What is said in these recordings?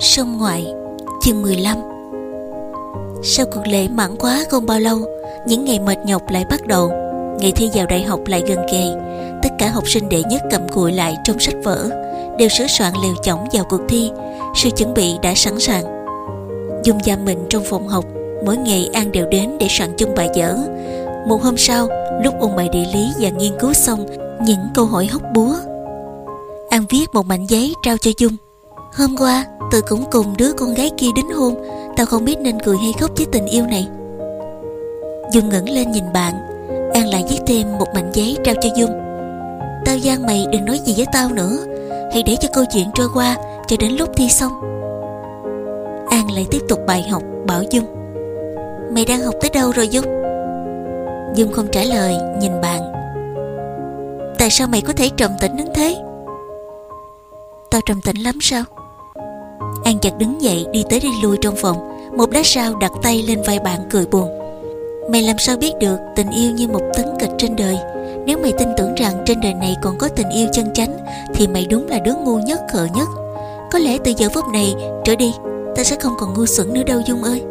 Sông ngoại, Chương 15 Sau cuộc lễ mãn quá không bao lâu, Những ngày mệt nhọc lại bắt đầu. Ngày thi vào đại học lại gần kề. Tất cả học sinh đệ nhất cầm cụi lại trong sách vở, Đều sửa soạn liều chỏng vào cuộc thi. Sự chuẩn bị đã sẵn sàng. Dung giam mình trong phòng học, Mỗi ngày An đều đến để soạn chung bài vở. Một hôm sau, Lúc ôn bài địa lý và nghiên cứu xong, Những câu hỏi hóc búa. An viết một mảnh giấy trao cho Dung. Hôm qua Tôi cũng cùng đứa con gái kia đính hôn. Tao không biết nên cười hay khóc với tình yêu này. Dung ngẩng lên nhìn bạn, An lại viết thêm một mảnh giấy trao cho Dung. Tao gian mày đừng nói gì với tao nữa, Hãy để cho câu chuyện trôi qua Cho đến lúc thi xong. An lại tiếp tục bài học Bảo Dung. Mày đang học tới đâu rồi Dung? Dung không trả lời, nhìn bạn. Tại sao mày có thể trầm tĩnh đến thế? Tao trầm tĩnh lắm sao? An chặt đứng dậy đi tới đi lui trong phòng. Một lát sau đặt tay lên vai bạn cười buồn. Mày làm sao biết được tình yêu như một tấn kịch trên đời? Nếu mày tin tưởng rằng trên đời này còn có tình yêu chân chánh, Thì mày đúng là đứa ngu nhất, khờ nhất. Có lẽ từ giờ phút này, trở đi, Ta sẽ không còn ngu xuẩn nữa đâu Dung ơi.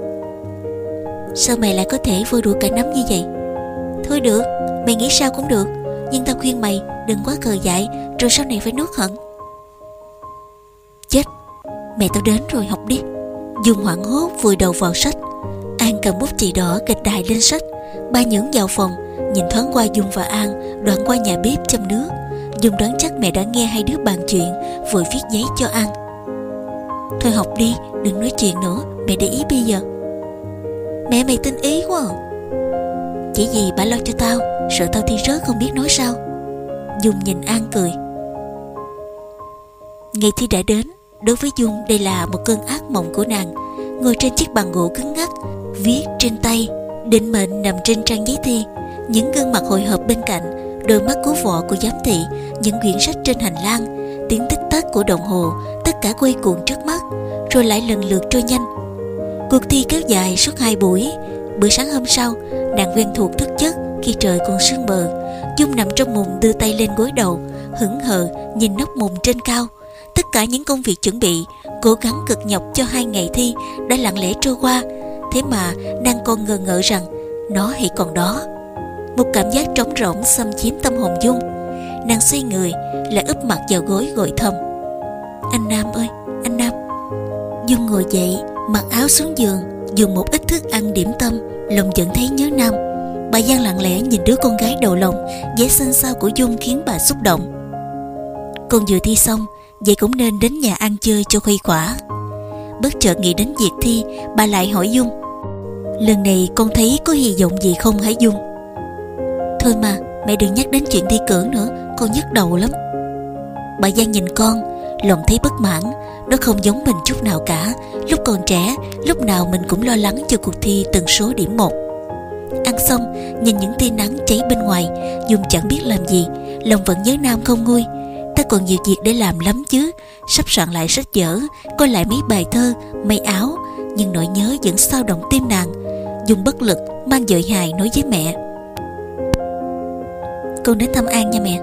Sao mày lại có thể vui đùa cả nắm như vậy? Thôi được, Mày nghĩ sao cũng được. Nhưng tao khuyên mày, đừng quá cờ dại, Rồi sau này phải nuốt hận Mẹ tao đến rồi, học đi. Dung hoảng hốt vùi đầu vào sách. An cầm bút chì đỏ kịch đài lên sách. Ba nhẫn vào phòng, Nhìn thoáng qua Dung và An, Đoạn qua nhà bếp châm nước. Dung đoán chắc mẹ đã nghe hai đứa bàn chuyện, Vội viết giấy cho An. Thôi học đi, đừng nói chuyện nữa, Mẹ để ý bây giờ. Mẹ, mày tin ý quá à. Chỉ gì bà lo cho tao, Sợ tao thi rớt không biết nói sao. Dung nhìn An cười. Ngày thi đã đến Đối với Dung, đây là một cơn ác mộng của nàng. Ngồi trên chiếc bàn gỗ cứng ngắc, Viết trên tay, Định mệnh nằm trên trang giấy thi. Những gương mặt hồi hộp bên cạnh, Đôi mắt cứu vọ của giám thị, Những quyển sách trên hành lang, Tiếng tích tắc của đồng hồ, Tất cả quay cuồng trước mắt, Rồi lại lần lượt trôi nhanh. Cuộc thi kéo dài suốt hai buổi. Bữa sáng hôm sau, Nàng quen thuộc thức giấc khi trời còn sương mờ. Dung nằm trong mùng đưa tay lên gối đầu, Hững hờ nhìn nóc mùng trên cao. Tất cả những công việc chuẩn bị, Cố gắng cực nhọc cho hai ngày thi Đã lặng lẽ trôi qua. Thế mà nàng còn ngờ ngợ rằng Nó hãy còn đó. Một cảm giác trống rỗng xâm chiếm tâm hồn Dung. Nàng xoay người, Lại úp mặt vào gối gọi thầm. Anh Nam ơi, anh Nam. Dung ngồi dậy, mặc áo xuống giường, Dùng một ít thức ăn điểm tâm, Lòng vẫn thấy nhớ Nam. Bà Giang lặng lẽ nhìn đứa con gái đầu lòng, vẻ xinh xao của Dung khiến bà xúc động. Con vừa thi xong Vậy cũng nên đến nhà ăn chơi cho khuây khỏa. Bất chợt nghĩ đến việc thi, Bà lại hỏi Dung. Lần này con thấy có hy vọng gì không hả Dung? Thôi mà, Mẹ đừng nhắc đến chuyện thi cử nữa, Con nhức đầu lắm. Bà Giang nhìn con, Lòng thấy bất mãn. Nó không giống mình chút nào cả. Lúc còn trẻ, Lúc nào mình cũng lo lắng cho cuộc thi từng số điểm một. Ăn xong, Nhìn những tia nắng cháy bên ngoài, Dung chẳng biết làm gì. Lòng vẫn nhớ Nam không nguôi. Ta còn nhiều việc để làm lắm chứ. Sắp soạn lại sách vở Coi lại mấy bài thơ, may áo. Nhưng nỗi nhớ vẫn sao động tim nàng. Dùng bất lực mang dội hài nói với mẹ. Con đến thăm An nha mẹ.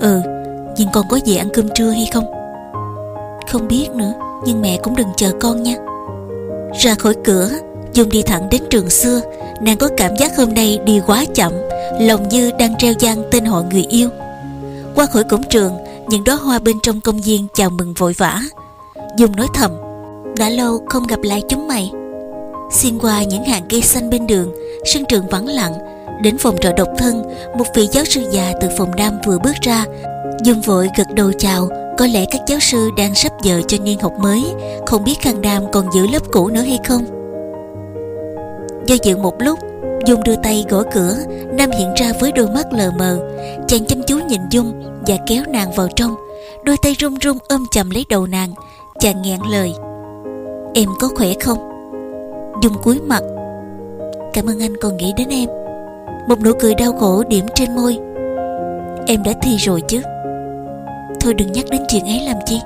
Ừ Nhưng con có về ăn cơm trưa hay không? Không biết nữa Nhưng mẹ cũng đừng chờ con nha. Ra khỏi cửa Dung đi thẳng đến trường xưa. Nàng có cảm giác hôm nay đi quá chậm Lòng như đang treo gian tên họ người yêu qua khỏi cổng trường, Những đóa hoa bên trong công viên chào mừng vội vã. Dung nói thầm, Đã lâu không gặp lại chúng mày. Xuyên qua những hàng cây xanh bên đường, Sân trường vắng lặng. Đến phòng trọ độc thân, Một vị giáo sư già từ phòng nam vừa bước ra. Dung vội gật đầu chào, Có lẽ các giáo sư đang sắp giờ cho niên học mới, Không biết khang đam còn giữ lớp cũ nữa hay không? Do dự một lúc Dung đưa tay gõ cửa, Nam hiện ra với đôi mắt lờ mờ, Chàng chăm chú nhìn Dung Và kéo nàng vào trong. Đôi tay run run ôm chầm lấy đầu nàng, Chàng nghẹn lời. Em có khỏe không? Dung cúi mặt. Cảm ơn anh còn nghĩ đến em. Một nụ cười đau khổ điểm trên môi. Em đã thi rồi chứ? Thôi đừng nhắc đến chuyện ấy làm chi.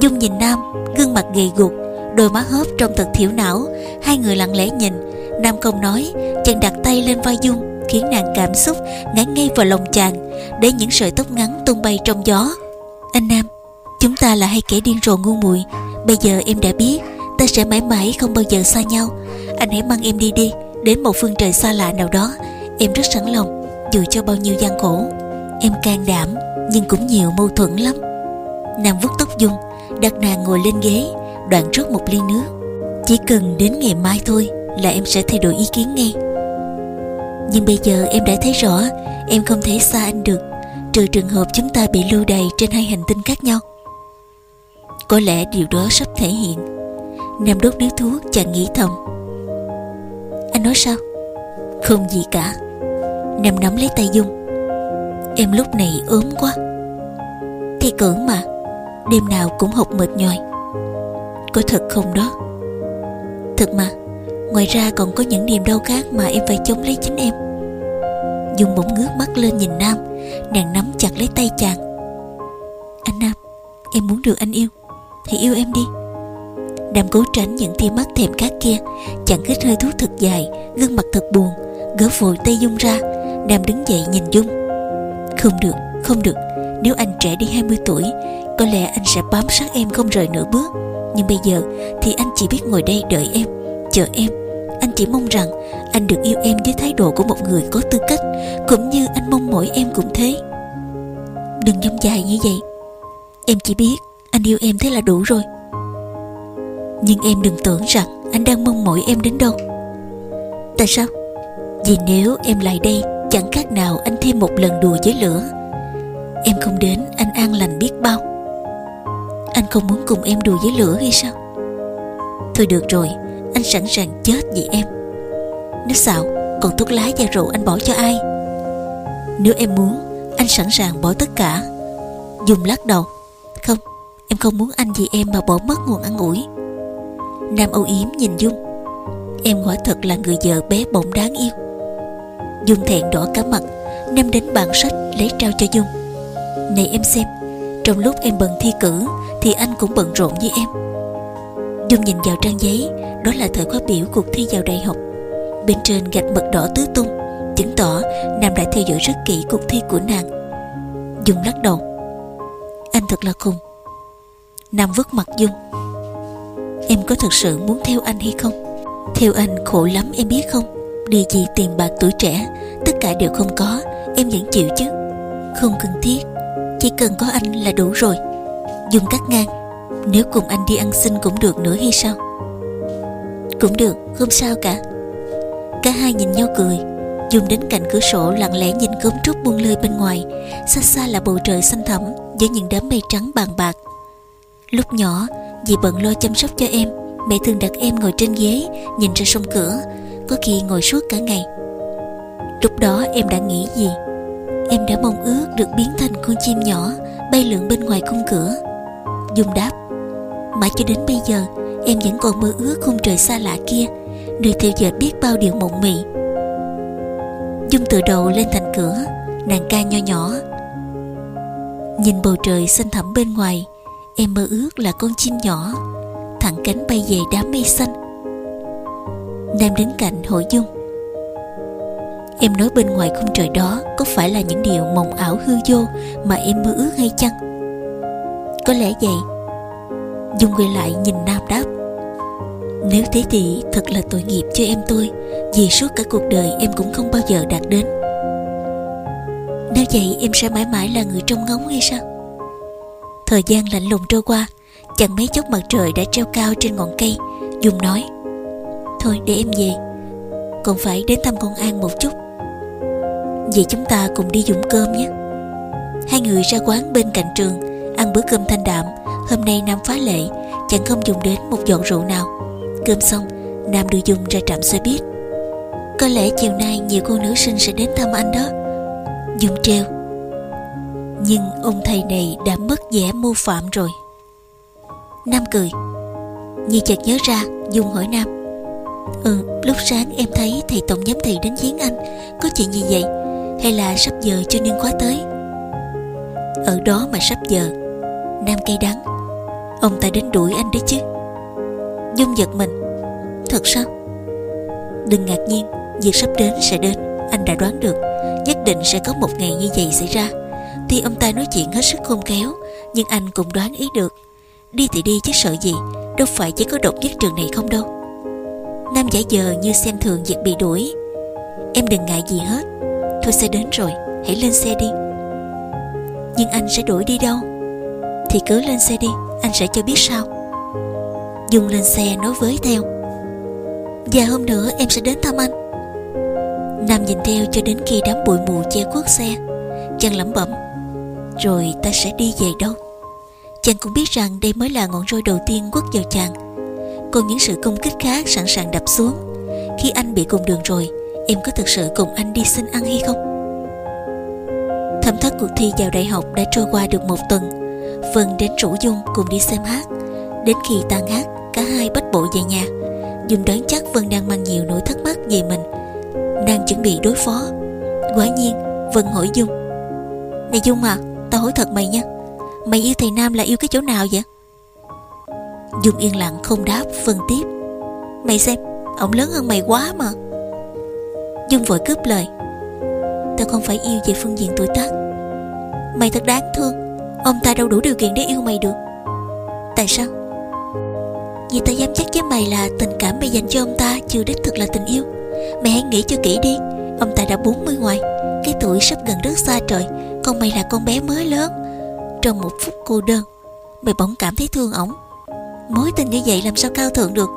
Dung nhìn Nam, Gương mặt gầy guộc, Đôi má hớp trong thật thiểu não, Hai người lặng lẽ nhìn Nam không nói, Chàng đặt tay lên vai Dung, Khiến nàng cảm xúc ngã ngay vào lòng chàng, Để những sợi tóc ngắn tung bay trong gió. Anh Nam, Chúng ta là hai kẻ điên rồ ngu muội, Bây giờ em đã biết, Ta sẽ mãi mãi không bao giờ xa nhau. Anh hãy mang em đi đi, Đến một phương trời xa lạ nào đó, Em rất sẵn lòng, Dù cho bao nhiêu gian khổ. Em can đảm, Nhưng cũng nhiều mâu thuẫn lắm. Nam vứt tóc Dung, Đặt nàng ngồi lên ghế, Đoạn rót một ly nước. Chỉ cần đến ngày mai thôi là em sẽ thay đổi ý kiến ngay. Nhưng bây giờ em đã thấy rõ, Em không thể xa anh được, Trừ trường hợp chúng ta bị lưu đày Trên hai hành tinh khác nhau. Có lẽ điều đó sắp thể hiện. Nam đốt điếu thuốc chàng nghĩ thầm. Anh nói sao? Không gì cả. Nam nắm lấy tay Dung. Em lúc này ốm quá. Thì cưỡng mà, Đêm nào cũng học mệt nhòi. Có thật không đó? Thật mà. Ngoài ra còn có những niềm đau khác Mà em phải chống lấy chính em. Dung bỗng ngước mắt lên nhìn Nam Nàng nắm chặt lấy tay chàng. Anh Nam Em muốn được anh yêu Thì yêu em đi. Nam cố tránh những tia mắt thèm khát kia Chàng hít hơi thuốc thật dài Gương mặt thật buồn Gỡ vội tay Dung ra. Nam đứng dậy nhìn Dung. Không được, không được Nếu anh trẻ đi 20 tuổi Có lẽ anh sẽ bám sát em không rời nửa bước. Nhưng bây giờ thì anh chỉ biết ngồi đây đợi em. Chờ em. Anh chỉ mong rằng anh được yêu em với thái độ của một người có tư cách, Cũng như anh mong mỏi em cũng thế. Đừng dông dài như vậy. Em chỉ biết anh yêu em thế là đủ rồi. Nhưng em đừng tưởng rằng anh đang mong mỏi em đến đâu. Tại sao? Vì nếu em lại đây, Chẳng khác nào anh thêm một lần đùa với lửa. Em không đến, anh an lành biết bao. Anh không muốn cùng em đùa với lửa hay sao? Thôi được rồi anh sẵn sàng chết vì em. Nếu sao Còn thuốc lá và rượu anh bỏ cho ai? Nếu em muốn, Anh sẵn sàng bỏ tất cả. Dùng lắc đầu. Không, Em không muốn anh vì em mà bỏ mất nguồn ăn ủi. Nam âu yếm nhìn Dung. Em quả thật là người vợ bé bỏng đáng yêu. Dung thẹn đỏ cả mặt. Nam đến bàn sách, lấy trao cho Dung. Này em xem, Trong lúc em bận thi cử, Thì anh cũng bận rộn với em. Dung nhìn vào trang giấy, Đó là thời khóa biểu cuộc thi vào đại học. Bên trên gạch mực đỏ tứ tung, Chứng tỏ Nam đã theo dõi rất kỹ cuộc thi của nàng. Dung lắc đầu. Anh thật là khùng. Nam vứt mặt Dung. Em có thật sự muốn theo anh hay không? Theo anh khổ lắm em biết không? Địa gì tiền bạc tuổi trẻ, Tất cả đều không có, Em vẫn chịu chứ. Không cần thiết, Chỉ cần có anh là đủ rồi. Dung cắt ngang. Nếu cùng anh đi ăn xin cũng được nữa hay sao? Cũng được, Không sao cả. Cả hai nhìn nhau cười. Dung đến cạnh cửa sổ, lặng lẽ nhìn cơm trúc buông lơi bên ngoài. Xa xa là bầu trời xanh thẳm, Với những đám mây trắng bàn bạc. Lúc nhỏ, Dì bận lo chăm sóc cho em. Mẹ thường đặt em ngồi trên ghế, Nhìn ra sông cửa, Có khi ngồi suốt cả ngày. Lúc đó em đã nghĩ gì? Em đã mong ước được biến thành con chim nhỏ, Bay lượn bên ngoài khung cửa. Dung đáp Mãi cho đến bây giờ, Em vẫn còn mơ ước khung trời xa lạ kia, Nơi theo dệt biết bao điều mộng mị. Dung từ đầu lên thành cửa, Nàng ca nho nhỏ. Nhìn bầu trời xanh thẳm bên ngoài, Em mơ ước là con chim nhỏ, Thẳng cánh bay về đám mây xanh. Nam đến cạnh hỏi Dung. Em nói bên ngoài khung trời đó Có phải là những điều mộng ảo hư vô Mà em mơ ước hay chăng? Có lẽ vậy Dung quay lại nhìn Nam đáp, Nếu thế thì thật là tội nghiệp cho em tôi, Vì suốt cả cuộc đời em cũng không bao giờ đạt đến. Nếu vậy em sẽ mãi mãi là người trong ngóng hay sao? Thời gian lạnh lùng trôi qua, Chẳng mấy chốc mặt trời đã treo cao trên ngọn cây, Dung nói, Thôi để em về, Còn phải đến thăm con An một chút. Vậy chúng ta cùng đi dùng cơm nhé. Hai người ra quán bên cạnh trường, Ăn bữa cơm thanh đạm Hôm nay Nam phá lệ, Chẳng không dùng đến một giọt rượu nào. Cơm xong, Nam đưa Dung ra trạm xe buýt. Có lẽ chiều nay nhiều cô nữ sinh sẽ đến thăm anh đó. Dung treo Nhưng ông thầy này đã mất vẻ mô phạm rồi. Nam cười. Nhi chợt nhớ ra, Dung hỏi Nam. Ừ lúc sáng em thấy thầy tổng giám thị đến giếng anh. Có chuyện gì vậy? Hay là sắp giờ cho niên khóa tới? Ở đó mà sắp giờ. Nam cay đắng. Ông ta đến đuổi anh đấy chứ. Dung giật mình. Thật sao? Đừng ngạc nhiên, Việc sắp đến sẽ đến. Anh đã đoán được, Nhất định sẽ có một ngày như vậy xảy ra. Tuy ông ta nói chuyện hết sức khôn khéo, Nhưng anh cũng đoán ý được. Đi thì đi chứ sợ gì, Đâu phải chỉ có độc nhất trường này không đâu. Nam giả giờ như xem thường việc bị đuổi. Em đừng ngại gì hết, thôi sẽ đến rồi, Hãy lên xe đi. Nhưng anh sẽ đuổi đi đâu? Thì cứ lên xe đi, Anh sẽ cho biết sao. Dung lên xe nói với theo. Và hôm nữa em sẽ đến thăm anh. Nam nhìn theo cho đến khi đám bụi mù che khuất xe. Chàng lẩm bẩm, Rồi ta sẽ đi về đâu? Chàng cũng biết rằng đây mới là ngọn roi đầu tiên quất vào chàng. Còn những sự công kích khác sẵn sàng đập xuống. Khi anh bị cùng đường rồi, Em có thực sự cùng anh đi xin ăn hay không? Thẩm thất cuộc thi vào đại học đã trôi qua được một tuần. Vân đến rủ Dung cùng đi xem hát. Đến khi tan hát, Cả hai bắt bộ về nhà. Dung đoán chắc Vân đang mang nhiều nỗi thắc mắc về mình. Đang chuẩn bị đối phó. Quả nhiên, Vân hỏi Dung. Này Dung à Tao hỏi thật mày nha. Mày yêu thầy Nam là yêu cái chỗ nào vậy? Dung yên lặng không đáp, Vân tiếp. Mày xem, Ông lớn hơn mày quá mà. Dung vội cướp lời. Tao không phải yêu về phương diện tuổi tác. Mày thật đáng thương. Ông ta đâu đủ điều kiện để yêu mày được. Tại sao? Vì tao dám chắc với mày là Tình cảm mày dành cho ông ta chưa đích thực là tình yêu. Mày hãy nghĩ cho kỹ đi, Ông ta đã 40 ngoài, Cái tuổi sắp gần rất xa trời, Còn mày là con bé mới lớn. Trong một phút cô đơn, Mày bỗng cảm thấy thương ổng. Mối tình như vậy làm sao cao thượng được?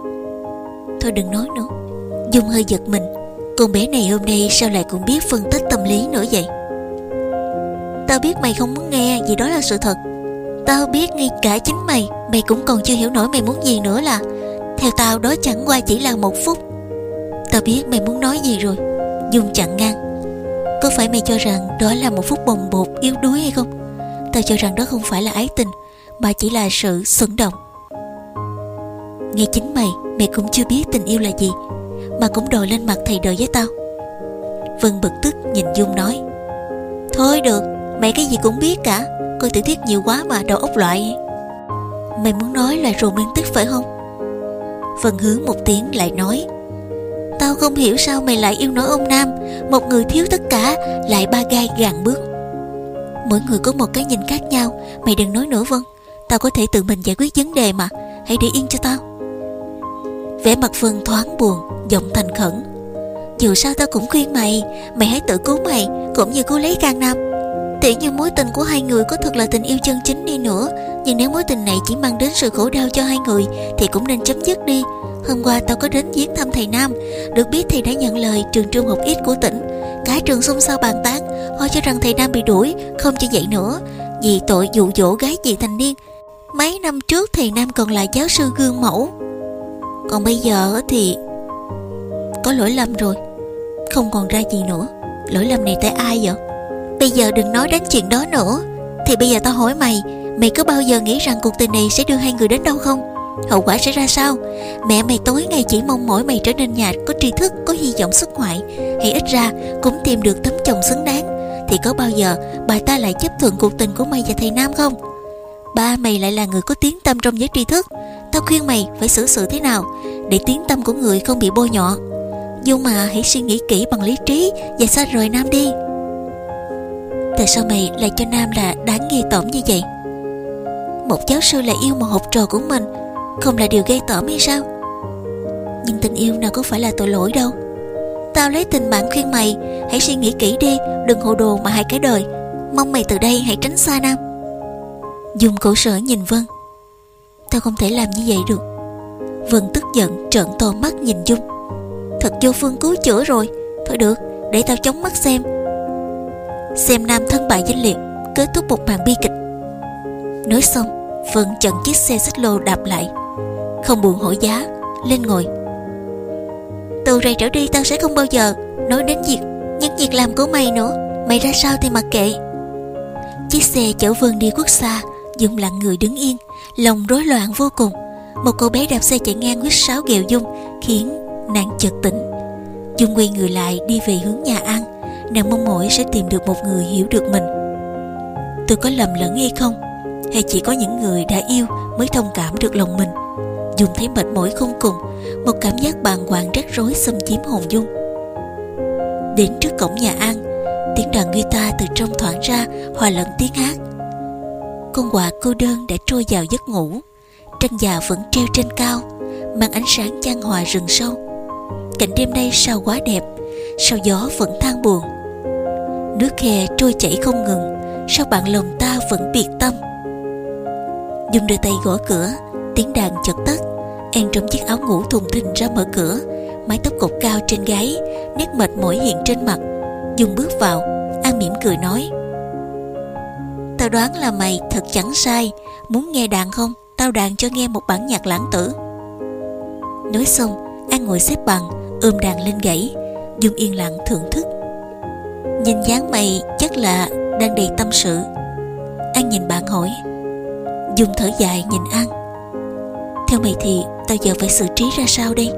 Thôi đừng nói nữa. Dung hơi giật mình. Con bé này hôm nay sao lại cũng biết phân tích tâm lý nữa vậy? Tao biết mày không muốn nghe, Vì đó là sự thật. Tao biết ngay cả chính mày Mày cũng còn chưa hiểu nổi mày muốn gì nữa là. Theo tao, đó chẳng qua chỉ là một phút. Tao biết mày muốn nói gì rồi Dung chặn ngang. Có phải mày cho rằng đó là một phút bồng bột, yếu đuối hay không? Tao cho rằng đó không phải là ái tình, Mà chỉ là sự xứng động. Ngay chính mày Mày cũng chưa biết tình yêu là gì, Mà cũng đòi lên mặt thầy đời với tao. Vân bực tức nhìn Dung nói, Thôi được Mày cái gì cũng biết cả. Coi tiểu thuyết nhiều quá mà, đầu óc loại. Mày muốn nói là tức phải không? Vân hướng một tiếng lại nói. Tao không hiểu sao mày lại yêu nói ông Nam. Một người thiếu tất cả, Lại ba gai gàn bước. Mỗi người có một cái nhìn khác nhau. Mày đừng nói nữa, Vân. Tao có thể tự mình giải quyết vấn đề mà. Hãy để yên cho tao. Vẻ mặt Vân thoáng buồn, Giọng thành khẩn. Dù sao tao cũng khuyên mày. Mày hãy tự cứu mày, Cũng như cứu lấy Can Nam. Tỉ như mối tình của hai người có thật là tình yêu chân chính đi nữa. Nhưng nếu mối tình này chỉ mang đến sự khổ đau cho hai người, Thì cũng nên chấm dứt đi. Hôm qua tao có đến viếng thăm thầy Nam. Được biết thầy đã nhận lời trường trung học ít của tỉnh. Cả trường xung xao bàn tán Họ cho rằng thầy Nam bị đuổi, Không cho dạy nữa. Vì tội dụ dỗ gái chị thành niên. Mấy năm trước thầy Nam còn là giáo sư gương mẫu. Còn bây giờ thì Có lỗi lầm rồi. Không còn ra gì nữa. Lỗi lầm này tại ai vậy? Bây giờ đừng nói đến chuyện đó nữa. Thì bây giờ tao hỏi mày Mày có bao giờ nghĩ rằng cuộc tình này sẽ đưa hai người đến đâu không? Hậu quả sẽ ra sao? Mẹ mày tối ngày chỉ mong mỏi mày trở nên nhà Có tri thức, có hy vọng xuất ngoại. Hay ít ra cũng tìm được tấm chồng xứng đáng. Thì có bao giờ bà ta lại chấp thuận cuộc tình của mày và thầy Nam không? Ba mày lại là người có tiếng tâm trong giới tri thức. Tao khuyên mày phải xử sự thế nào Để tiếng tâm của người không bị bôi nhọ? Dù mà hãy suy nghĩ kỹ bằng lý trí Và xa rời Nam đi. Tại sao mày lại cho Nam là đáng nghi tởm như vậy? Một giáo sư lại yêu một học trò của mình, Không là điều gây tởm hay sao? Nhưng tình yêu nào có phải là tội lỗi đâu. Tao lấy tình bạn khuyên mày, Hãy suy nghĩ kỹ đi, Đừng hồ đồ mà hại cái đời. Mong mày từ đây hãy tránh xa Nam. Dùng cổ sở nhìn Vân. Tao không thể làm như vậy được. Vân tức giận, trợn to mắt nhìn Dung. Thật vô phương cứu chữa rồi. Thôi được, để tao chống mắt xem. Xem nam thân bại danh liệt, Kết thúc một màn bi kịch. Nói xong, Vân chặn chiếc xe xích lô đạp lại. Không buồn hỏi giá, Lên ngồi. Từ rày trở đi tao sẽ không bao giờ Nói đến việc Những việc làm của mày nữa. Mày ra sao thì mặc kệ. Chiếc xe chở Vân đi quốc xa, dùng lặng người đứng yên, Lòng rối loạn vô cùng. Một cô bé đạp xe chạy ngang huyết sáo ghẹo Dung, Khiến nàng chợt tỉnh. Dung quay người lại đi về hướng nhà Nàng mong mỏi sẽ tìm được một người hiểu được mình. Tôi có lầm lẫn hay không? Hay chỉ có những người đã yêu Mới thông cảm được lòng mình? Dùng thấy mệt mỏi không cùng Một cảm giác bàng hoàng rắc rối xâm chiếm hồn Dung. Đến trước cổng nhà an, Tiếng đàn guitar từ trong thoảng ra Hòa lẫn tiếng hát. Con quạ cô đơn đã trôi vào giấc ngủ. Trăng già vẫn treo trên cao Mang ánh sáng chan hòa rừng sâu. Cảnh đêm nay sao quá đẹp Sao gió vẫn than buồn. Nước khe trôi chảy không ngừng, Sao bạn lòng ta vẫn biệt tâm? Dung đưa tay gõ cửa, Tiếng đàn chợt tắt An trong chiếc áo ngủ thùng thình ra mở cửa, Mái tóc cột cao trên gáy, Nét mệt mỏi hiện trên mặt. Dung bước vào An mỉm cười nói, Tao đoán là mày thật chẳng sai, Muốn nghe đàn không? Tao đàn cho nghe một bản nhạc lãng tử. Nói xong An ngồi xếp bằng, Ôm đàn lên gãy. Dung yên lặng thưởng thức. Nhìn dáng mày chắc là đang đầy tâm sự. An nhìn bạn hỏi. Dung thở dài nhìn An. Theo mày thì tao giờ phải xử trí ra sao đây?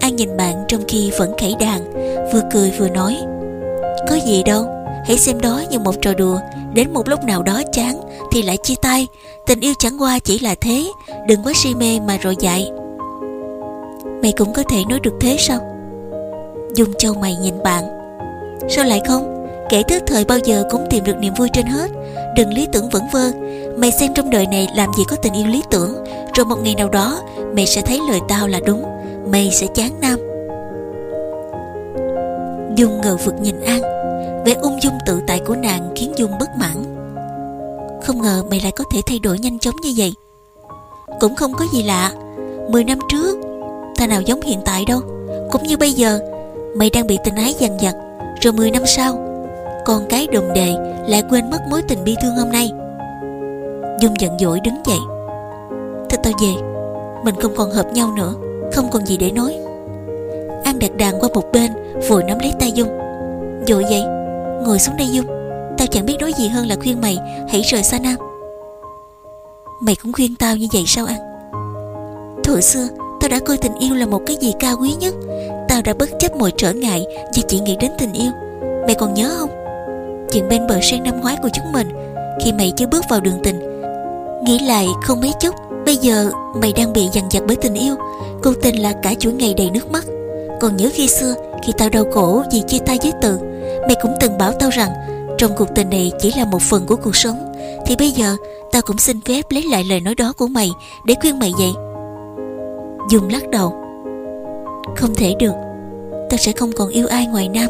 An nhìn bạn trong khi vẫn khẩy đàn, Vừa cười vừa nói. Có gì đâu, Hãy xem đó như một trò đùa. Đến một lúc nào đó chán Thì lại chia tay. Tình yêu chẳng qua chỉ là thế, Đừng quá si mê mà rồi dại. Mày cũng có thể nói được thế sao? Dung châu mày nhìn bạn. Sao lại không? Kẻ thức thời bao giờ cũng tìm được niềm vui trên hết. Đừng lý tưởng vẩn vơ. Mày xem trong đời này làm gì có tình yêu lý tưởng. Rồi một ngày nào đó, Mày sẽ thấy lời tao là đúng. Mày sẽ chán nam. Dung ngờ vực nhìn An. Vẻ ung dung tự tại của nàng khiến Dung bất mãn. Không ngờ mày lại có thể thay đổi nhanh chóng như vậy. Cũng không có gì lạ. Mười năm trước, Ta nào giống hiện tại đâu. Cũng như bây giờ, Mày đang bị tình ái dằn vặt. Rồi mười năm sau, Con cái đồng đề lại quên mất mối tình bi thương hôm nay. Dung giận dỗi đứng dậy. Thôi tao về, Mình không còn hợp nhau nữa, Không còn gì để nói. An đặt đàn qua một bên, Vội nắm lấy tay Dung. Dội vậy Ngồi xuống đây Dung. Tao chẳng biết nói gì hơn là khuyên mày, Hãy rời xa Nam. Mày cũng khuyên tao như vậy sao An? Thời xưa, Tao đã coi tình yêu là một cái gì cao quý nhất Tao đã bất chấp mọi trở ngại Và chỉ nghĩ đến tình yêu. Mày còn nhớ không? Chuyện bên bờ sen năm ngoái của chúng mình, Khi mày chưa bước vào đường tình. Nghĩ lại không mấy chốc, Bây giờ mày đang bị dằn vặt bởi tình yêu. Cô tình là cả chuỗi ngày đầy nước mắt. Còn nhớ khi xưa, Khi tao đau khổ vì chia tay với từ, Mày cũng từng bảo tao rằng Trong cuộc tình này chỉ là một phần của cuộc sống. Thì bây giờ, tao cũng xin phép lấy lại lời nói đó của mày Để khuyên mày vậy. Dung lắc đầu. Không thể được. Tao sẽ không còn yêu ai ngoài Nam.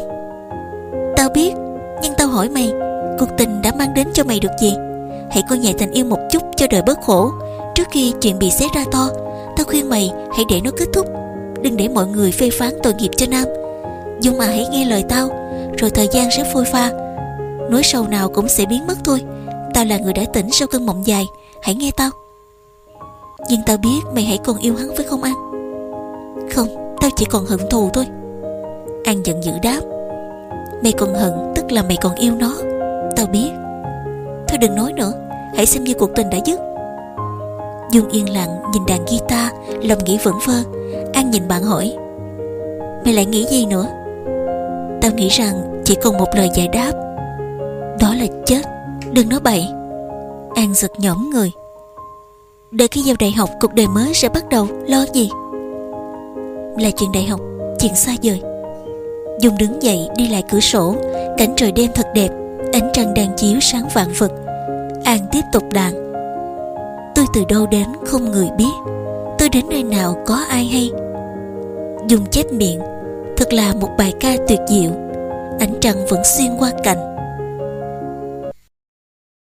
Tao biết, Nhưng tao hỏi mày, Cuộc tình đã mang đến cho mày được gì? Hãy coi nhẹ tình yêu một chút cho đời bớt khổ. Trước khi chuyện bị xé ra to, Tao khuyên mày hãy để nó kết thúc. Đừng để mọi người phê phán tội nghiệp cho Nam. Dung mà hãy nghe lời tao, Rồi thời gian sẽ phôi pha. Nỗi sầu nào cũng sẽ biến mất thôi. Tao là người đã tỉnh sau cơn mộng dài. Hãy nghe tao. Nhưng tao biết mày hãy còn yêu hắn với không anh. Không. Tao chỉ còn hận thù thôi. An giận dữ đáp. Mày còn hận, tức là mày còn yêu nó. Tao biết. Thôi đừng nói nữa. Hãy xem như cuộc tình đã dứt. Dung yên lặng nhìn đàn guitar, Lòng nghĩ vẩn vơ. An nhìn bạn hỏi. Mày lại nghĩ gì nữa? Tao nghĩ rằng chỉ còn một lời giải đáp. Đó là chết. Đừng nói bậy. An giật nhõm người. Đợi khi vào đại học, cuộc đời mới sẽ bắt đầu. Lo gì? Là chuyện đại học, Chuyện xa vời. Dung đứng dậy đi lại cửa sổ, Cảnh trời đêm thật đẹp, Ánh trăng đang chiếu sáng vạn vật. An tiếp tục đàn. Tôi từ đâu đến không người biết. Tôi đến nơi nào có ai hay. Dùng chép miệng. Thật là một bài ca tuyệt diệu. Ánh trăng vẫn xuyên qua cành